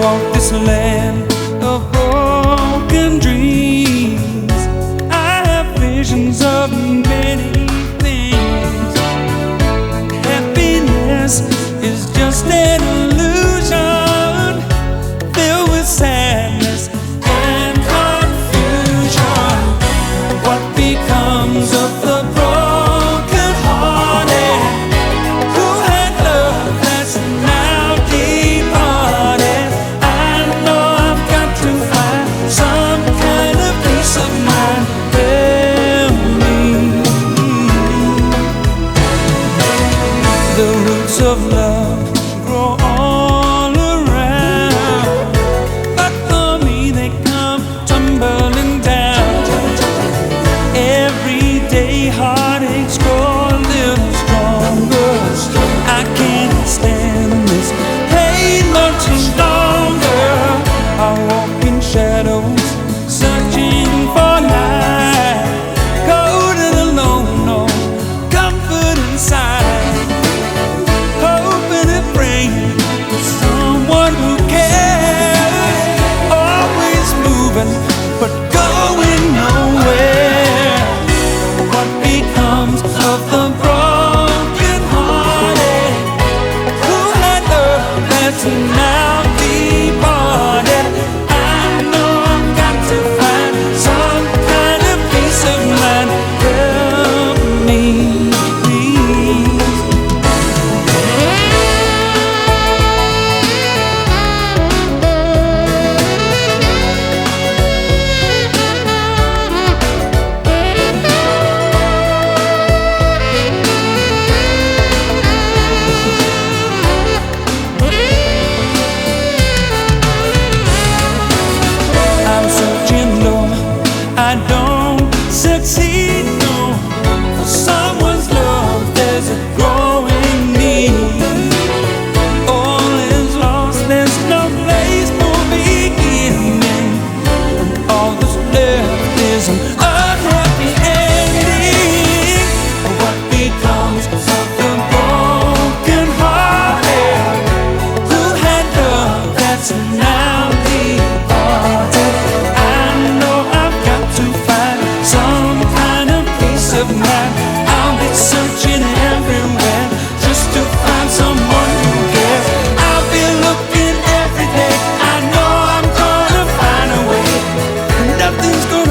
walk this land of broken dreams. I have visions the roots of love. heaven.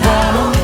That'll